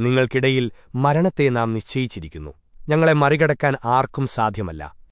നിങ്ങൾക്കിടയിൽ മരണത്തെ നാം നിശ്ചയിച്ചിരിക്കുന്നു. ഞങ്ങളെ മറികടക്കാൻ ആർക്കും സാധ്യമല്ല.